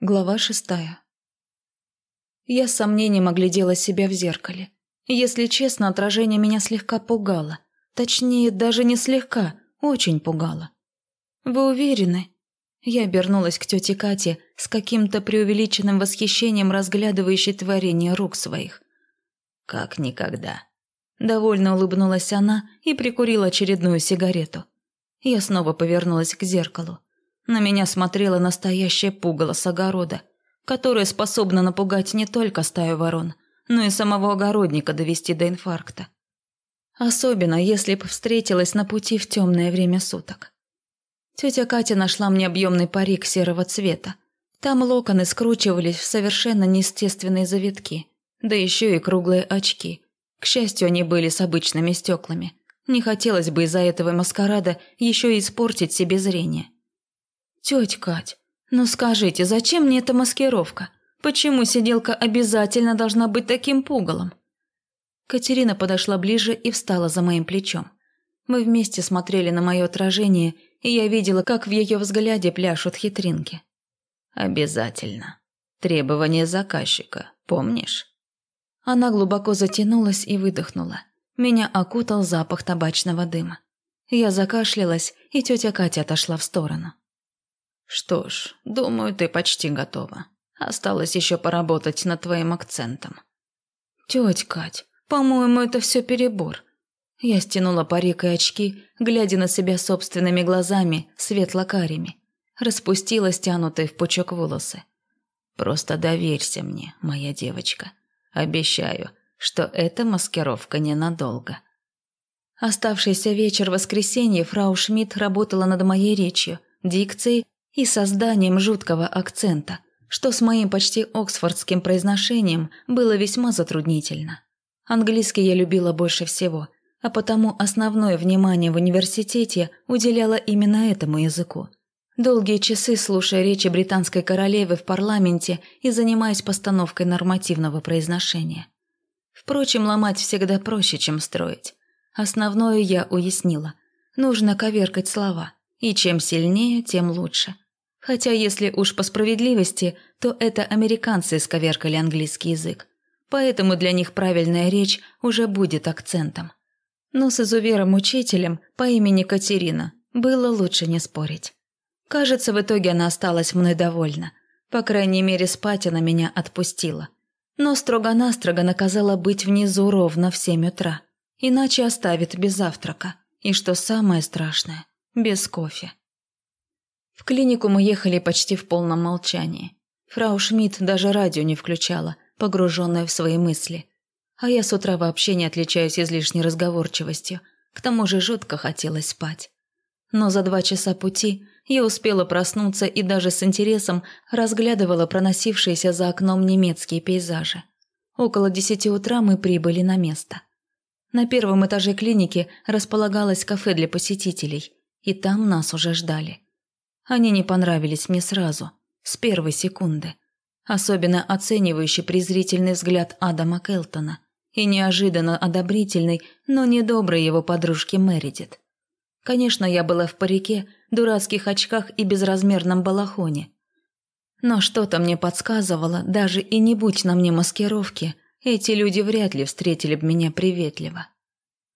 Глава шестая. Я с сомнением оглядела себя в зеркале. Если честно, отражение меня слегка пугало. Точнее, даже не слегка, очень пугало. «Вы уверены?» Я обернулась к тете Кате с каким-то преувеличенным восхищением, разглядывающей творение рук своих. «Как никогда». Довольно улыбнулась она и прикурила очередную сигарету. Я снова повернулась к зеркалу. На меня смотрела настоящая пугало с огорода, которая способна напугать не только стаю ворон, но и самого огородника довести до инфаркта. Особенно, если б встретилась на пути в темное время суток. Тетя Катя нашла мне объемный парик серого цвета. Там локоны скручивались в совершенно неестественные завитки, да еще и круглые очки. К счастью, они были с обычными стеклами. Не хотелось бы из-за этого маскарада еще и испортить себе зрение. «Тетя Кать, ну скажите, зачем мне эта маскировка? Почему сиделка обязательно должна быть таким пугалом?» Катерина подошла ближе и встала за моим плечом. Мы вместе смотрели на мое отражение, и я видела, как в ее взгляде пляшут хитринки. «Обязательно. Требование заказчика, помнишь?» Она глубоко затянулась и выдохнула. Меня окутал запах табачного дыма. Я закашлялась, и тетя Катя отошла в сторону. «Что ж, думаю, ты почти готова. Осталось еще поработать над твоим акцентом». «Тетя Кать, по-моему, это все перебор». Я стянула парик и очки, глядя на себя собственными глазами, светло-карими. Распустила стянутые в пучок волосы. «Просто доверься мне, моя девочка. Обещаю, что эта маскировка ненадолго». Оставшийся вечер воскресенья фрау Шмидт работала над моей речью, дикцией и созданием жуткого акцента, что с моим почти оксфордским произношением было весьма затруднительно. Английский я любила больше всего, а потому основное внимание в университете уделяла именно этому языку. Долгие часы слушая речи британской королевы в парламенте и занимаясь постановкой нормативного произношения. Впрочем, ломать всегда проще, чем строить. Основное я уяснила. Нужно коверкать слова, и чем сильнее, тем лучше – Хотя, если уж по справедливости, то это американцы исковеркали английский язык. Поэтому для них правильная речь уже будет акцентом. Но с изувером-учителем по имени Катерина было лучше не спорить. Кажется, в итоге она осталась мной довольна. По крайней мере, спать она меня отпустила. Но строго-настрого наказала быть внизу ровно в семь утра. Иначе оставит без завтрака. И что самое страшное, без кофе. В клинику мы ехали почти в полном молчании. Фрау Шмидт даже радио не включала, погруженная в свои мысли. А я с утра вообще не отличаюсь излишней разговорчивостью, к тому же жутко хотелось спать. Но за два часа пути я успела проснуться и даже с интересом разглядывала проносившиеся за окном немецкие пейзажи. Около десяти утра мы прибыли на место. На первом этаже клиники располагалось кафе для посетителей, и там нас уже ждали. Они не понравились мне сразу, с первой секунды. Особенно оценивающий презрительный взгляд Адама Келтона и неожиданно одобрительный, но недобрый его подружки Мэридит. Конечно, я была в парике, дурацких очках и безразмерном балахоне. Но что-то мне подсказывало, даже и не будь на мне маскировки, эти люди вряд ли встретили бы меня приветливо.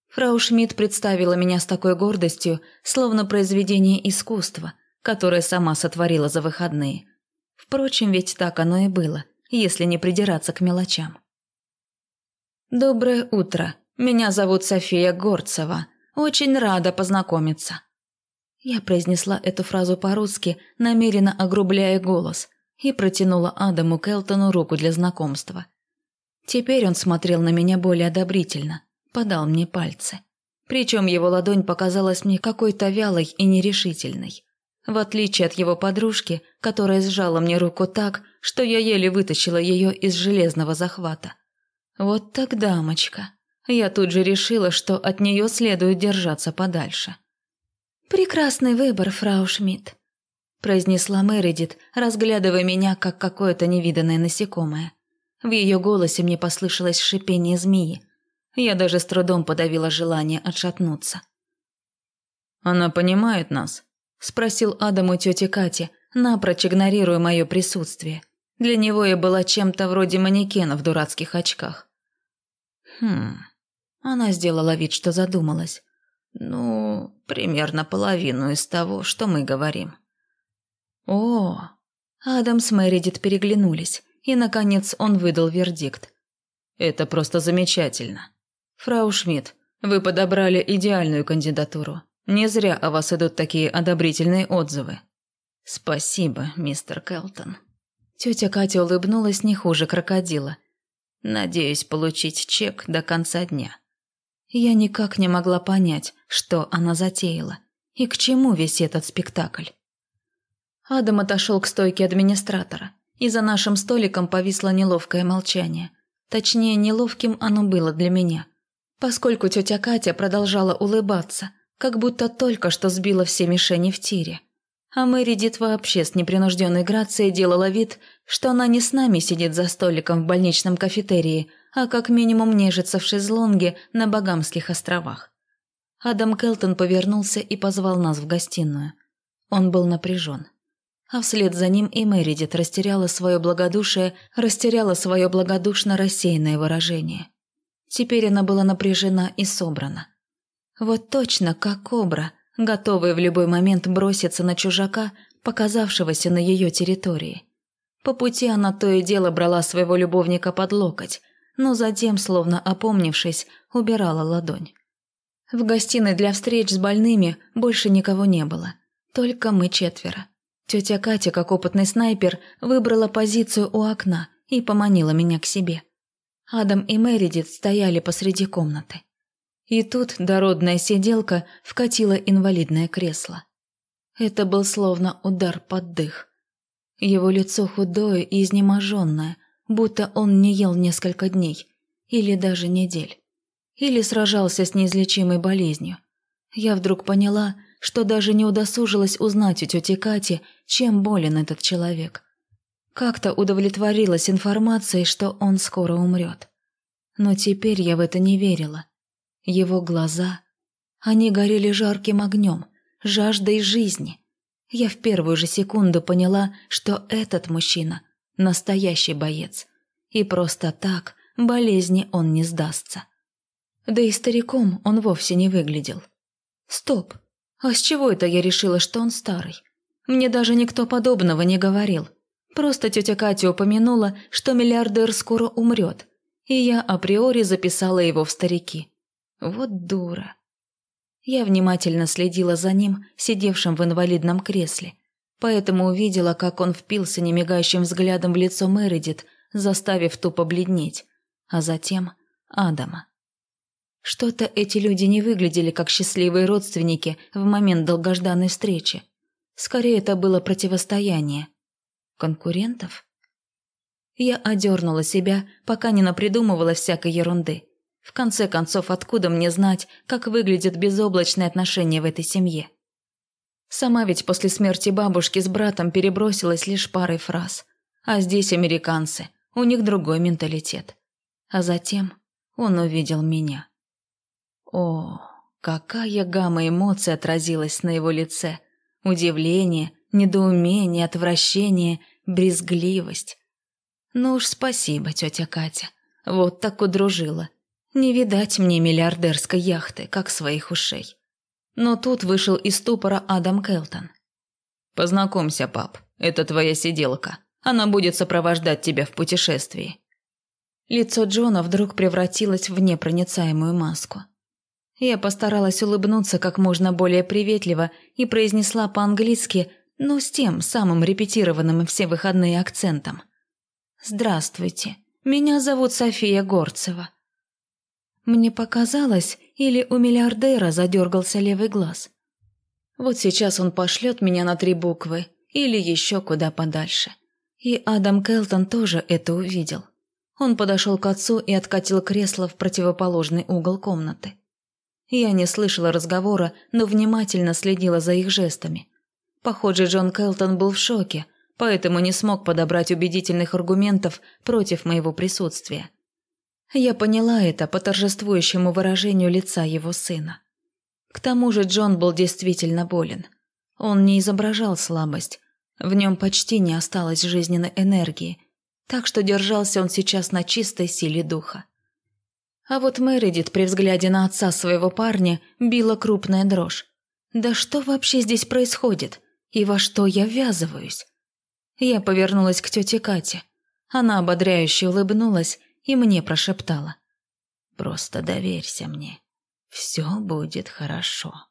Фрау Шмидт представила меня с такой гордостью, словно произведение искусства, которое сама сотворила за выходные. Впрочем, ведь так оно и было, если не придираться к мелочам. «Доброе утро. Меня зовут София Горцева. Очень рада познакомиться». Я произнесла эту фразу по-русски, намеренно огрубляя голос, и протянула Адаму Келтону руку для знакомства. Теперь он смотрел на меня более одобрительно, подал мне пальцы. Причем его ладонь показалась мне какой-то вялой и нерешительной в отличие от его подружки, которая сжала мне руку так, что я еле вытащила ее из железного захвата. Вот так, дамочка. Я тут же решила, что от нее следует держаться подальше. «Прекрасный выбор, фрау Шмидт», – произнесла Мередит, разглядывая меня, как какое-то невиданное насекомое. В ее голосе мне послышалось шипение змеи. Я даже с трудом подавила желание отшатнуться. «Она понимает нас», – спросил Адам у тети Кати, напрочь игнорируя мое присутствие. Для него я была чем-то вроде манекена в дурацких очках. Хм. Она сделала вид, что задумалась. Ну, примерно половину из того, что мы говорим. О, Адам с Мэридит переглянулись, и, наконец, он выдал вердикт. Это просто замечательно. Фрау Шмидт, вы подобрали идеальную кандидатуру. Не зря о вас идут такие одобрительные отзывы. Спасибо, мистер Келтон. Тетя Катя улыбнулась не хуже крокодила. Надеюсь получить чек до конца дня. Я никак не могла понять, что она затеяла и к чему весь этот спектакль. Адам отошел к стойке администратора, и за нашим столиком повисло неловкое молчание. Точнее, неловким оно было для меня, поскольку тетя Катя продолжала улыбаться, как будто только что сбила все мишени в тире. А Мэридит вообще с непринужденной грацией делала вид, что она не с нами сидит за столиком в больничном кафетерии, а как минимум нежится в шезлонге на Багамских островах. Адам Келтон повернулся и позвал нас в гостиную. Он был напряжен. А вслед за ним и Мэридит растеряла свое благодушие, растеряла свое благодушно рассеянное выражение. Теперь она была напряжена и собрана. Вот точно как кобра – готовые в любой момент броситься на чужака, показавшегося на ее территории. По пути она то и дело брала своего любовника под локоть, но затем, словно опомнившись, убирала ладонь. В гостиной для встреч с больными больше никого не было, только мы четверо. Тетя Катя, как опытный снайпер, выбрала позицию у окна и поманила меня к себе. Адам и Мередит стояли посреди комнаты. И тут дородная сиделка вкатила инвалидное кресло. Это был словно удар под дых. Его лицо худое и изнеможенное, будто он не ел несколько дней, или даже недель. Или сражался с неизлечимой болезнью. Я вдруг поняла, что даже не удосужилась узнать у тети Кати, чем болен этот человек. Как-то удовлетворилась информацией, что он скоро умрет. Но теперь я в это не верила. Его глаза, они горели жарким огнем, жаждой жизни. Я в первую же секунду поняла, что этот мужчина – настоящий боец. И просто так болезни он не сдастся. Да и стариком он вовсе не выглядел. Стоп, а с чего это я решила, что он старый? Мне даже никто подобного не говорил. Просто тетя Катя упомянула, что миллиардер скоро умрет, и я априори записала его в старики. Вот дура. Я внимательно следила за ним, сидевшим в инвалидном кресле, поэтому увидела, как он впился немигающим взглядом в лицо Мередит, заставив тупо бледнеть, а затем Адама. Что-то эти люди не выглядели как счастливые родственники в момент долгожданной встречи. Скорее, это было противостояние. Конкурентов? Я одернула себя, пока не напридумывала всякой ерунды. В конце концов, откуда мне знать, как выглядят безоблачные отношения в этой семье? Сама ведь после смерти бабушки с братом перебросилась лишь парой фраз. А здесь американцы, у них другой менталитет. А затем он увидел меня. О, какая гамма эмоций отразилась на его лице. Удивление, недоумение, отвращение, брезгливость. Ну уж спасибо, тетя Катя. Вот так удружила. Не видать мне миллиардерской яхты, как своих ушей. Но тут вышел из ступора Адам Келтон. «Познакомься, пап, это твоя сиделка. Она будет сопровождать тебя в путешествии». Лицо Джона вдруг превратилось в непроницаемую маску. Я постаралась улыбнуться как можно более приветливо и произнесла по-английски, ну, с тем самым репетированным все выходные акцентом. «Здравствуйте, меня зовут София Горцева. Мне показалось, или у миллиардера задергался левый глаз. Вот сейчас он пошлет меня на три буквы, или еще куда подальше. И Адам Келтон тоже это увидел. Он подошел к отцу и откатил кресло в противоположный угол комнаты. Я не слышала разговора, но внимательно следила за их жестами. Похоже, Джон Келтон был в шоке, поэтому не смог подобрать убедительных аргументов против моего присутствия. Я поняла это по торжествующему выражению лица его сына. К тому же Джон был действительно болен. Он не изображал слабость, В нем почти не осталось жизненной энергии, так что держался он сейчас на чистой силе духа. А вот Мередит при взгляде на отца своего парня била крупная дрожь. «Да что вообще здесь происходит? И во что я ввязываюсь?» Я повернулась к тете Кате. Она ободряюще улыбнулась и мне прошептала. «Просто доверься мне. Все будет хорошо».